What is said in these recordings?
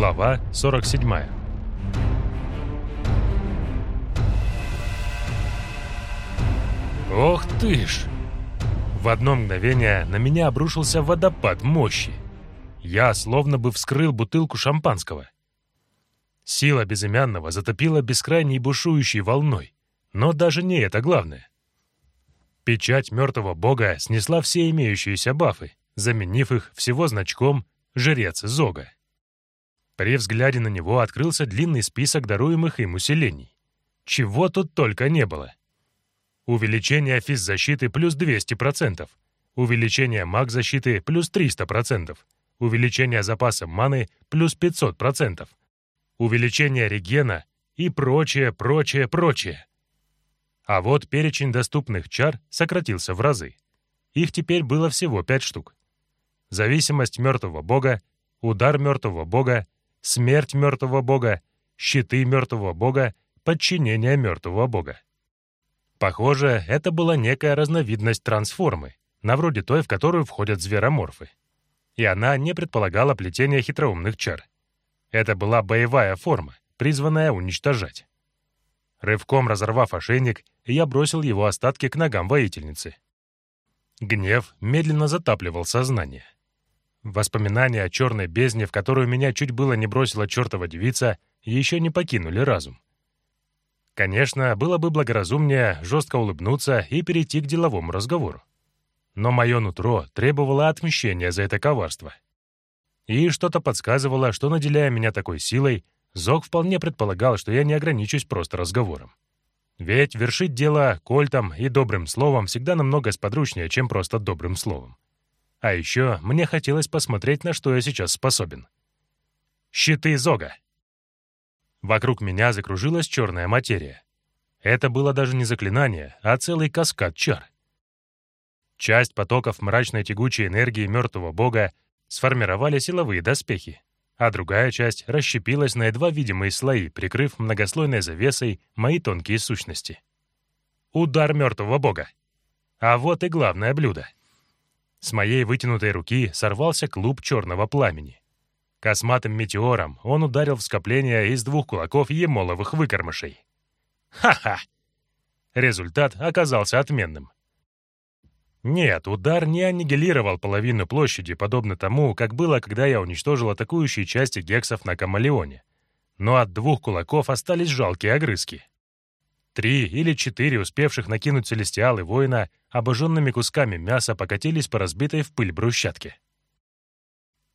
Глава 47 Ох ты ж! В одно мгновение на меня обрушился водопад мощи. Я словно бы вскрыл бутылку шампанского. Сила безымянного затопила бескрайней бушующей волной. Но даже не это главное. Печать мертвого бога снесла все имеющиеся бафы, заменив их всего значком «Жрец Зога». При взгляде на него открылся длинный список даруемых им усилений. Чего тут только не было. Увеличение физзащиты плюс 200%, увеличение маг-защиты плюс 300%, увеличение запаса маны плюс 500%, увеличение регена и прочее, прочее, прочее. А вот перечень доступных чар сократился в разы. Их теперь было всего пять штук. Зависимость мертвого бога, удар мертвого бога, смерть мертвого бога, щиты мертвого бога, подчинение мертвого бога. Похоже, это была некая разновидность трансформы, на вроде той, в которую входят звероморфы. И она не предполагала плетения хитроумных чар. Это была боевая форма, призванная уничтожать. Рывком разорвав ошейник, я бросил его остатки к ногам воительницы. Гнев медленно затапливал сознание. Воспоминания о черной бездне, в которую меня чуть было не бросила чертова девица, еще не покинули разум. Конечно, было бы благоразумнее жестко улыбнуться и перейти к деловому разговору. Но мое нутро требовало отмщения за это коварство. И что-то подсказывало, что, наделяя меня такой силой, Зог вполне предполагал, что я не ограничусь просто разговором. Ведь вершить дело кольтом и добрым словом всегда намного сподручнее, чем просто добрым словом. А еще мне хотелось посмотреть, на что я сейчас способен. Щиты Зога. Вокруг меня закружилась черная материя. Это было даже не заклинание, а целый каскад чар. Часть потоков мрачной тягучей энергии мертвого бога сформировали силовые доспехи, а другая часть расщепилась на едва видимые слои, прикрыв многослойной завесой мои тонкие сущности. Удар мертвого бога. А вот и главное блюдо. С моей вытянутой руки сорвался клуб черного пламени. Косматым метеором он ударил в скопление из двух кулаков емоловых выкормышей. Ха-ха! Результат оказался отменным. Нет, удар не аннигилировал половину площади, подобно тому, как было, когда я уничтожил атакующие части гексов на Камалеоне. Но от двух кулаков остались жалкие огрызки. Три или четыре успевших накинуть целестиалы воина обожженными кусками мяса покатились по разбитой в пыль брусчатке.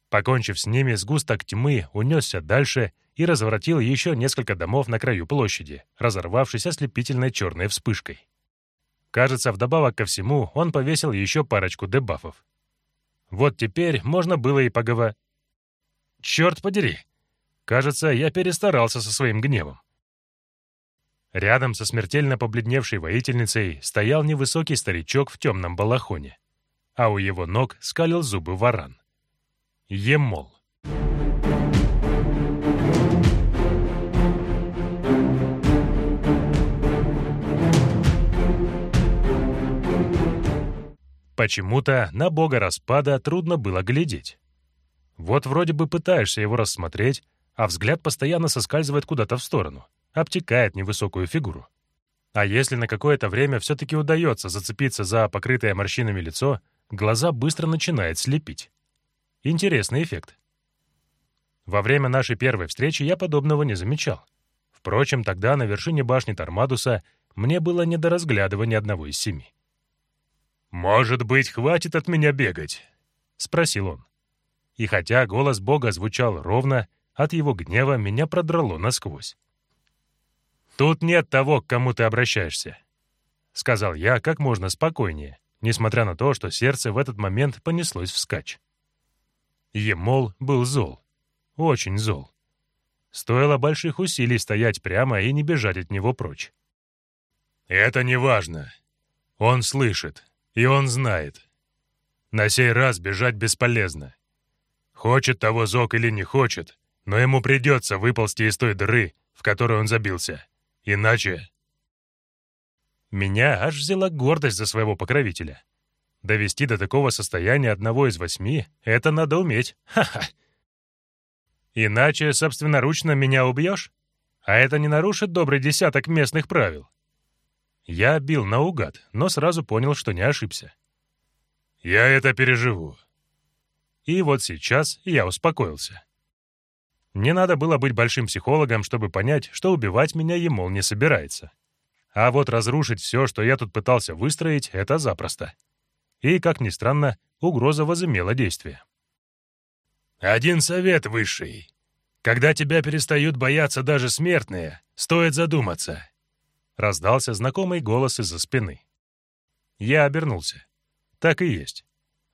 Покончив с ними, сгусток тьмы унесся дальше и разворотил еще несколько домов на краю площади, разорвавшись ослепительной черной вспышкой. Кажется, вдобавок ко всему, он повесил еще парочку дебафов. Вот теперь можно было и поговорить. Черт подери! Кажется, я перестарался со своим гневом. Рядом со смертельно побледневшей воительницей стоял невысокий старичок в темном балахоне, а у его ног скалил зубы варан. Емол. Почему-то на бога распада трудно было глядеть. Вот вроде бы пытаешься его рассмотреть, а взгляд постоянно соскальзывает куда-то в сторону, обтекает невысокую фигуру. А если на какое-то время все-таки удается зацепиться за покрытое морщинами лицо, глаза быстро начинает слепить. Интересный эффект. Во время нашей первой встречи я подобного не замечал. Впрочем, тогда на вершине башни Тормадуса мне было не до разглядывания одного из семи. «Может быть, хватит от меня бегать?» — спросил он. И хотя голос Бога звучал ровно, от его гнева меня продрало насквозь. «Тут нет того, к кому ты обращаешься», — сказал я как можно спокойнее, несмотря на то, что сердце в этот момент понеслось вскачь. Емол был зол. Очень зол. Стоило больших усилий стоять прямо и не бежать от него прочь. «Это не важно. Он слышит. И он знает. На сей раз бежать бесполезно. Хочет того Зок или не хочет, но ему придется выползти из той дыры, в которую он забился. Иначе... Меня аж взяла гордость за своего покровителя. Довести до такого состояния одного из восьми — это надо уметь. Ха-ха! Иначе собственноручно меня убьешь? А это не нарушит добрый десяток местных правил. Я бил наугад, но сразу понял, что не ошибся. Я это переживу. И вот сейчас я успокоился. Не надо было быть большим психологом, чтобы понять, что убивать меня Емол не собирается. А вот разрушить все, что я тут пытался выстроить, это запросто. И, как ни странно, угроза возымела действие. «Один совет высший. Когда тебя перестают бояться даже смертные, стоит задуматься», — раздался знакомый голос из-за спины. Я обернулся. Так и есть.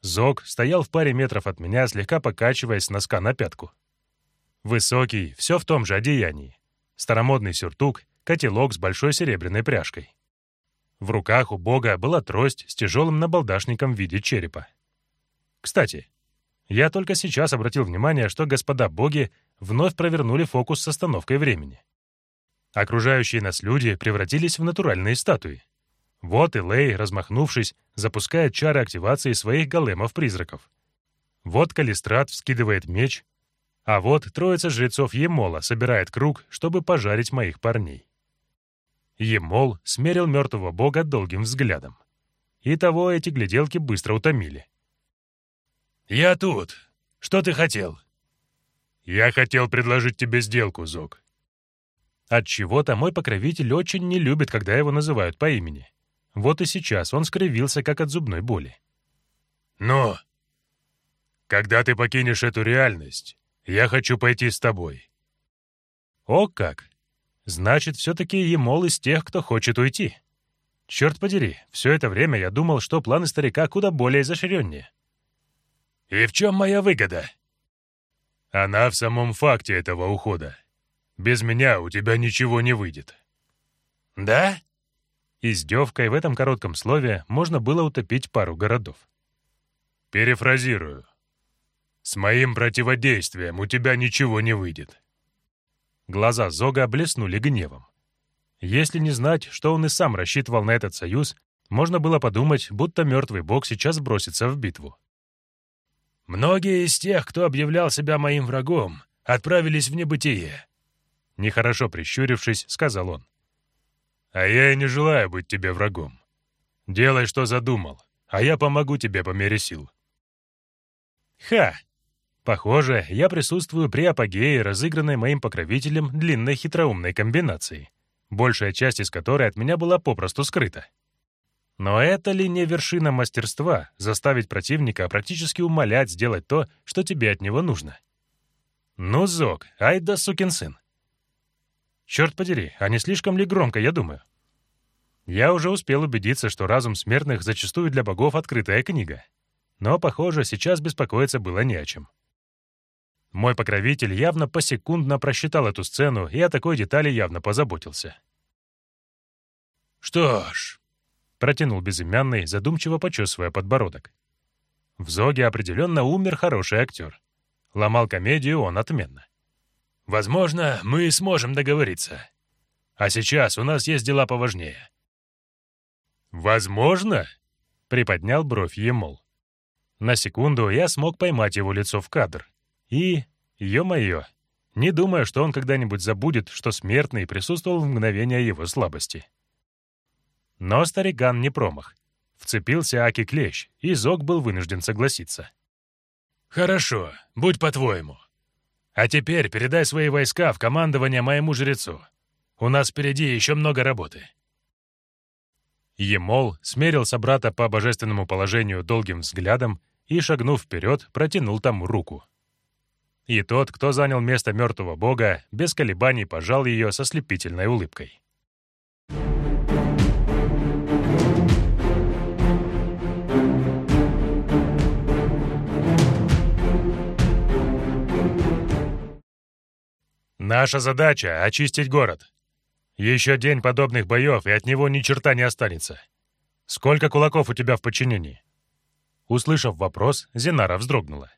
Зог стоял в паре метров от меня, слегка покачиваясь с носка на пятку. Высокий, все в том же одеянии. Старомодный сюртук, котелок с большой серебряной пряжкой. В руках у бога была трость с тяжелым набалдашником в виде черепа. Кстати, я только сейчас обратил внимание, что господа боги вновь провернули фокус с остановкой времени. Окружающие нас люди превратились в натуральные статуи. Вот и Лей, размахнувшись, запускает чары активации своих големов-призраков. Вот Калистрат вскидывает меч, а вот троица жрецов Емола собирает круг, чтобы пожарить моих парней. Емол смерил мертвого бога долгим взглядом. И того эти гляделки быстро утомили. «Я тут. Что ты хотел?» «Я хотел предложить тебе сделку, Зог». От чего то мой покровитель очень не любит, когда его называют по имени. Вот и сейчас он скривился, как от зубной боли. «Но, когда ты покинешь эту реальность, я хочу пойти с тобой». «О как! Значит, все-таки Емол из тех, кто хочет уйти. Черт подери, все это время я думал, что планы старика куда более изощреннее». «И в чем моя выгода?» «Она в самом факте этого ухода. Без меня у тебя ничего не выйдет». «Да?» Издевкой в этом коротком слове можно было утопить пару городов. Перефразирую. «С моим противодействием у тебя ничего не выйдет». Глаза Зога блеснули гневом. Если не знать, что он и сам рассчитывал на этот союз, можно было подумать, будто мертвый бог сейчас бросится в битву. «Многие из тех, кто объявлял себя моим врагом, отправились в небытие», — нехорошо прищурившись, сказал он. А я и не желаю быть тебе врагом. Делай, что задумал, а я помогу тебе по мере сил». «Ха! Похоже, я присутствую при апогее, разыгранной моим покровителем длинной хитроумной комбинации, большая часть из которой от меня была попросту скрыта. Но это ли не вершина мастерства — заставить противника практически умолять сделать то, что тебе от него нужно? Ну, Зок, ай да сукин сын. Черт подери, а не слишком ли громко, я думаю? Я уже успел убедиться, что разум смертных зачастую для богов открытая книга. Но, похоже, сейчас беспокоиться было не о чем. Мой покровитель явно посекундно просчитал эту сцену и о такой детали явно позаботился. «Что ж», — протянул безымянный, задумчиво почесывая подбородок. В Зоге определенно умер хороший актер. Ломал комедию он отменно. Возможно, мы сможем договориться. А сейчас у нас есть дела поважнее». «Возможно?» — приподнял бровь Емол. На секунду я смог поймать его лицо в кадр. И, ё-моё, не думаю, что он когда-нибудь забудет, что смертный присутствовал в мгновение его слабости. Но старикан не промах. Вцепился Аки Клещ, и Зог был вынужден согласиться. «Хорошо, будь по-твоему. А теперь передай свои войска в командование моему жрецу. У нас впереди еще много работы». Емол смерил собрата по божественному положению долгим взглядом и, шагнув вперед, протянул тому руку. И тот, кто занял место мертвого бога, без колебаний пожал ее со слепительной улыбкой. Наша задача — очистить город. Еще день подобных боев, и от него ни черта не останется. Сколько кулаков у тебя в подчинении?» Услышав вопрос, Зинара вздрогнула.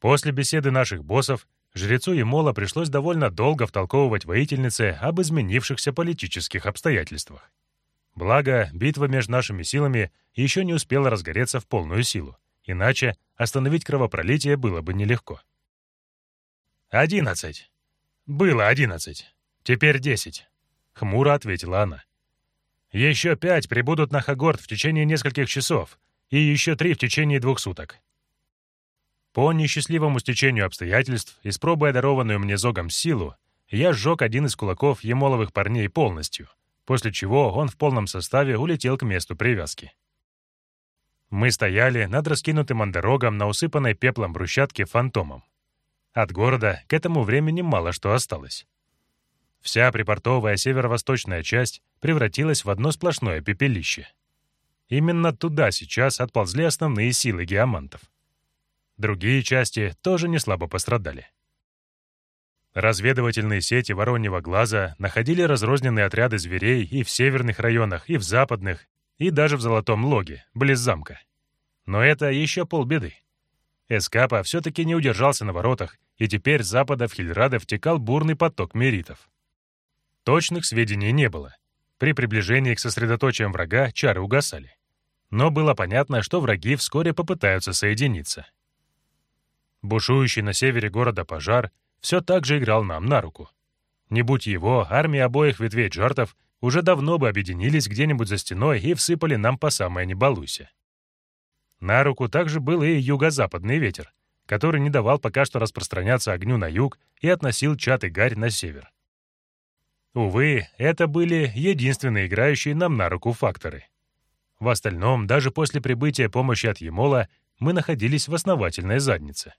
После беседы наших боссов жрецу Емола пришлось довольно долго втолковывать воительнице об изменившихся политических обстоятельствах. Благо, битва между нашими силами еще не успела разгореться в полную силу, иначе остановить кровопролитие было бы нелегко. «Одиннадцать. Было одиннадцать. Теперь десять», — хмуро ответила она. «Еще пять прибудут на Хагорд в течение нескольких часов, и еще три в течение двух суток». По несчастливому стечению обстоятельств, испробуя дарованную мне Зогом силу, я сжег один из кулаков емоловых парней полностью, после чего он в полном составе улетел к месту привязки. Мы стояли над раскинутым андерогом на усыпанной пеплом брусчатке фантомом. От города к этому времени мало что осталось. Вся припортовая северо-восточная часть превратилась в одно сплошное пепелище. Именно туда сейчас отползли основные силы геомантов. Другие части тоже не слабо пострадали. Разведывательные сети Вороньего глаза находили разрозненные отряды зверей и в северных районах, и в западных, и даже в Золотом Логе, близ замка. Но это еще полбеды. Эскапа все-таки не удержался на воротах, и теперь с запада в Хильрада втекал бурный поток меритов. Точных сведений не было. При приближении к сосредоточиям врага чары угасали. Но было понятно, что враги вскоре попытаются соединиться. Бушующий на севере города пожар — все так же играл нам на руку. Не будь его, армии обоих ветвей джартов уже давно бы объединились где-нибудь за стеной и всыпали нам по самое не. На руку также был и юго-западный ветер, который не давал пока что распространяться огню на юг и относил чат и гарь на север. Увы, это были единственные играющие нам на руку факторы. В остальном, даже после прибытия помощи от Емола, мы находились в основательной заднице.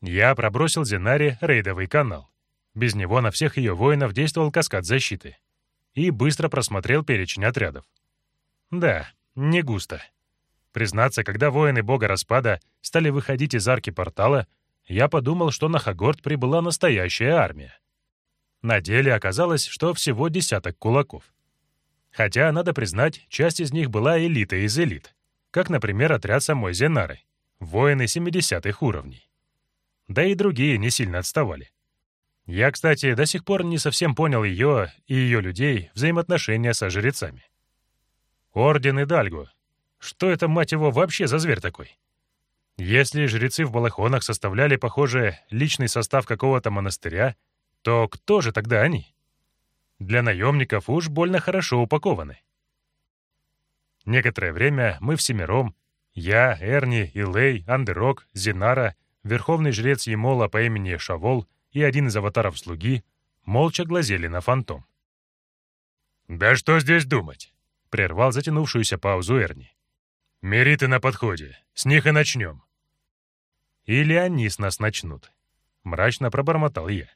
Я пробросил Зенаре рейдовый канал. Без него на всех ее воинов действовал каскад защиты. И быстро просмотрел перечень отрядов. Да, не густо. Признаться, когда воины бога распада стали выходить из арки портала, я подумал, что на Хагорд прибыла настоящая армия. На деле оказалось, что всего десяток кулаков. Хотя, надо признать, часть из них была элита из элит, как, например, отряд самой Зенары, воины 70-х уровней да и другие не сильно отставали. Я, кстати, до сих пор не совсем понял ее и ее людей взаимоотношения со жрецами. Орден и Дальгу. Что это, мать его, вообще за зверь такой? Если жрецы в балахонах составляли, похоже, личный состав какого-то монастыря, то кто же тогда они? Для наемников уж больно хорошо упакованы. Некоторое время мы всемиром, я, Эрни, Илей, Андерок, Зинара — верховный жрец Емола по имени Шавол и один из аватаров слуги молча глазели на фантом. «Да что здесь думать?» — прервал затянувшуюся паузу Эрни. «Мериты на подходе. С них и начнем». «Или они с нас начнут», — мрачно пробормотал я.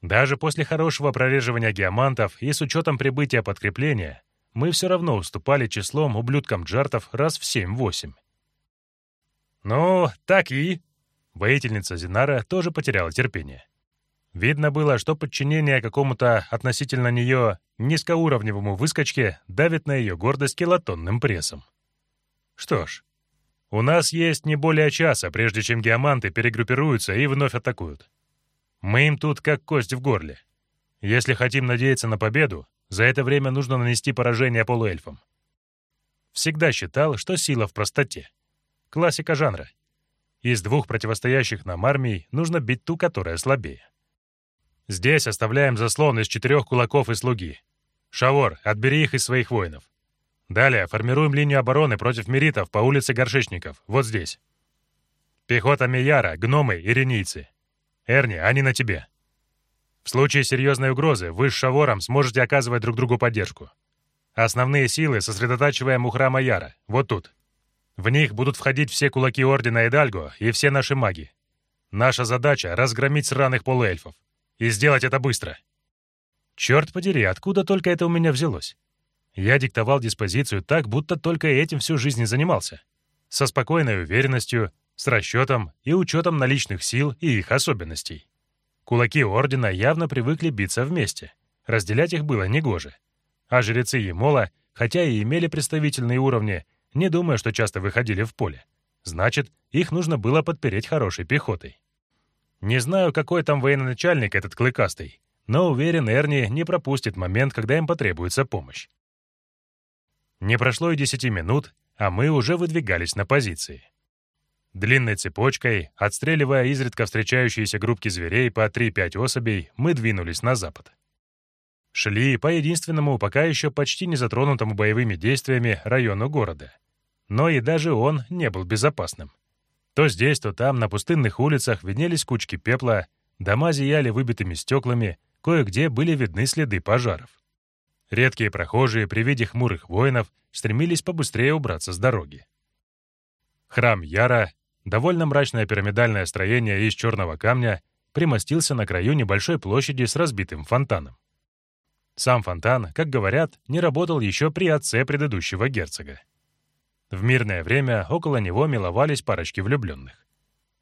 Даже после хорошего прореживания геомантов и с учетом прибытия подкрепления мы все равно уступали числом ублюдкам джартов раз в семь-восемь. «Ну, так и...» Воительница Зинара тоже потеряла терпение. Видно было, что подчинение какому-то относительно нее низкоуровневому выскочке давит на ее гордость килотонным прессом. Что ж, у нас есть не более часа, прежде чем геоманты перегруппируются и вновь атакуют. Мы им тут как кость в горле. Если хотим надеяться на победу, за это время нужно нанести поражение полуэльфам. Всегда считал, что сила в простоте. Классика жанра — из двух противостоящих нам армий нужно бить ту, которая слабее. Здесь оставляем заслон из четырех кулаков и слуги. Шавор, отбери их из своих воинов. Далее формируем линию обороны против меритов по улице Горшечников, вот здесь. Пехота Мияра, гномы и ренийцы. Эрни, они на тебе. В случае серьезной угрозы вы с Шавором сможете оказывать друг другу поддержку. Основные силы сосредотачиваем у храма Яра, вот тут. В них будут входить все кулаки Ордена Эдальго и все наши маги. Наша задача — разгромить сраных полуэльфов. И сделать это быстро. Черт подери, откуда только это у меня взялось? Я диктовал диспозицию так, будто только этим всю жизнь и занимался. Со спокойной уверенностью, с расчетом и учетом наличных сил и их особенностей. Кулаки Ордена явно привыкли биться вместе. Разделять их было негоже. А жрецы Емола, хотя и имели представительные уровни, не думая, что часто выходили в поле. Значит, их нужно было подпереть хорошей пехотой. Не знаю, какой там военачальник этот клыкастый, но уверен, Эрни не пропустит момент, когда им потребуется помощь. Не прошло и десяти минут, а мы уже выдвигались на позиции. Длинной цепочкой, отстреливая изредка встречающиеся группки зверей по 3-5 особей, мы двинулись на запад. Шли по единственному, пока еще почти не затронутому боевыми действиями району города. Но и даже он не был безопасным. То здесь, то там, на пустынных улицах виднелись кучки пепла, дома зияли выбитыми стеклами, кое-где были видны следы пожаров. Редкие прохожие при виде хмурых воинов стремились побыстрее убраться с дороги. Храм Яра, довольно мрачное пирамидальное строение из черного камня, примостился на краю небольшой площади с разбитым фонтаном. Сам фонтан, как говорят, не работал еще при отце предыдущего герцога. В мирное время около него миловались парочки влюбленных.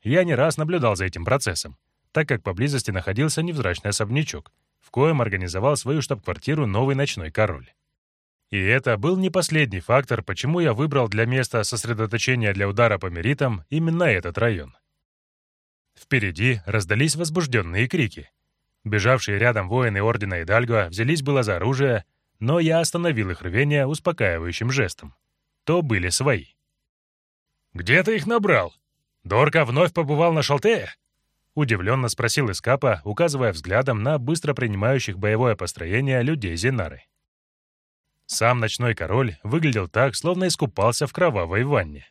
Я не раз наблюдал за этим процессом, так как поблизости находился невзрачный особнячок, в коем организовал свою штаб-квартиру новый ночной король. И это был не последний фактор, почему я выбрал для места сосредоточения для удара по меритам именно этот район. Впереди раздались возбужденные крики. Бежавшие рядом воины Ордена Идальго взялись было за оружие, но я остановил их рвение успокаивающим жестом. То были свои. «Где ты их набрал? Дорка вновь побывал на Шалтее?» Удивленно спросил Искапа, указывая взглядом на быстро принимающих боевое построение людей Зинары. Сам ночной король выглядел так, словно искупался в кровавой ванне.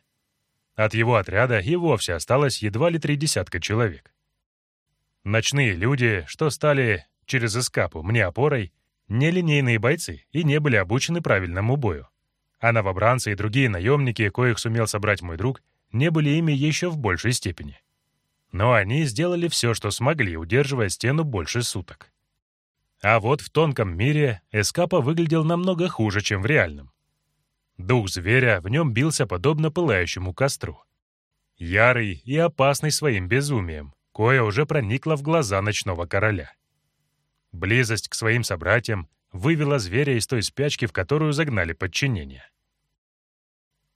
От его отряда и вовсе осталось едва ли три десятка человек. Ночные люди, что стали через эскапу мне опорой, нелинейные бойцы и не были обучены правильному бою. А новобранцы и другие наемники, коих сумел собрать мой друг, не были ими еще в большей степени. Но они сделали все, что смогли, удерживая стену больше суток. А вот в тонком мире Эскапа выглядел намного хуже, чем в реальном. Дух зверя в нем бился подобно пылающему костру. Ярый и опасный своим безумием, кое уже проникло в глаза ночного короля. Близость к своим собратьям вывела зверя из той спячки, в которую загнали подчинение.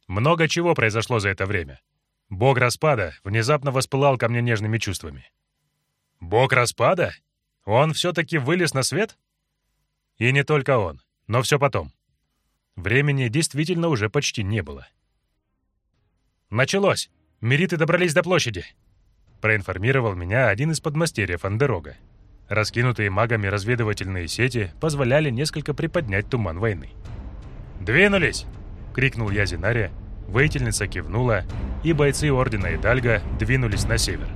Много чего произошло за это время. Бог распада внезапно воспылал ко мне нежными чувствами. Бог распада? Он все-таки вылез на свет? И не только он, но все потом. Времени действительно уже почти не было. «Началось! Мериты добрались до площади!» проинформировал меня один из подмастерьев Андерога. Раскинутые магами разведывательные сети позволяли несколько приподнять туман войны. «Двинулись!» — крикнул я Зинаре. Воительница кивнула, и бойцы Ордена Идальга двинулись на север.